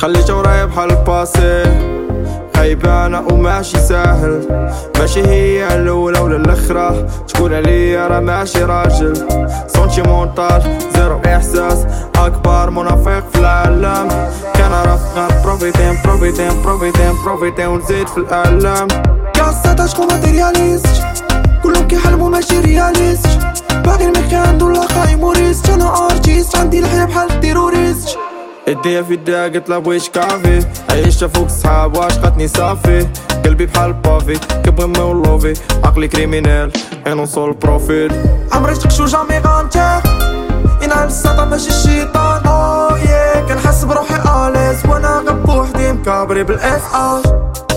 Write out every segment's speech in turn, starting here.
بحال الباسي خيبانة وماشي ساهل. ماشي هي الأولى ولا الأخرى. تقول عليا راه ماشي راجل. صونتي مونتاج زيرو إحساس. أكبر منافق في العالم. غير بروفيتين بروفيتين بروفيتين بروفيتين ونزيد في الألم. كاسة شكون ماتيرياليست كلهم كيحلموا ماشي رياليست. باقي المخي عنده لا خايم وريست. أنا ارتيست عندي الحياة بحال التيروريست اديها في يديها قلت لها بغيش كافي عيشت فوق صحاب وعشقتني صافي قلبي بحال بافي كبغي مي ولوفي عقلي كريمينال أنا نوصل بروفيل عمري شو جامي غانتيغ ينعل السطا ماشي الشيطان أو يا كنحس بروحي اليز وأنا غير بوحدي مكابري بالاف اش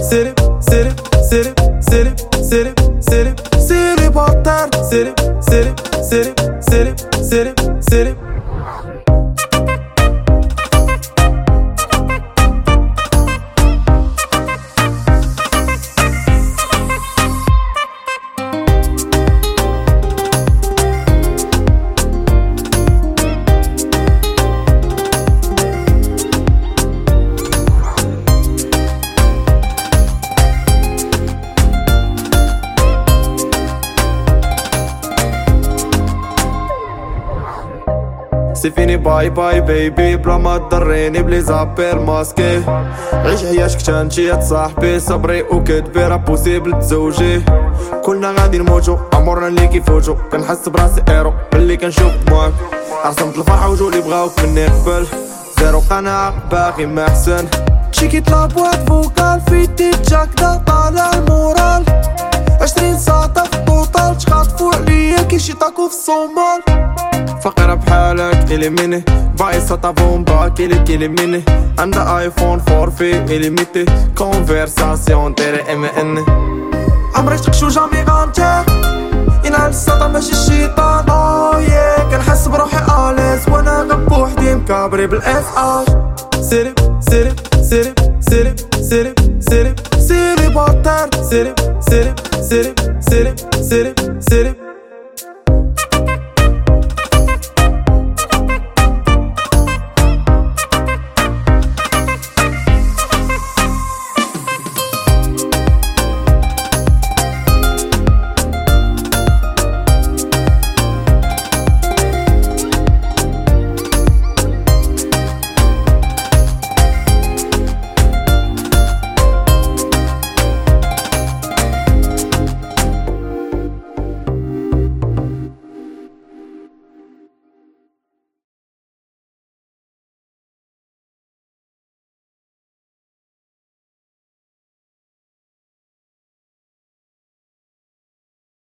سيري سيري سيري سيري سيري سيري سيري بطل سيري سيري سيري سيري سيري سيري سي فيني باي باي بيبي بلا ما تضريني بلي زابير ماسكي. عيش عياشك تانتي يا صاحبي صبري وكدبي راه بوسيبل تزوجي كلنا غادي نموتو عمرنا اللي كيفوتو. كنحس براسي ايرو ملي كنشوف دموعك رسمت الفرحة وجولي بغاوك مني قبل زيرو قناعة باقي ما احسن شيكيت لابوات فوكال في تيتشاك دا طالع المورال. عشرين ساعة في الطوطال تخاطفوا عليا كي شي طاكو في الصومال. فقرة بحالك إليميني باي ساتا بومبا كيلي كيلي ميني عندها ايفون فور في إليميتي كونفرساسيون تيري ام ان عمري شو جامي غانتيغ ينعل السطا ماشي الشيطان أو يا كنحس بروحي اليز وأنا غير بوحدي مكابري بالاف اش سيري سيري سيري سيري سيري سيري سيري بطل سيري سيري سيري سيري سيري سيري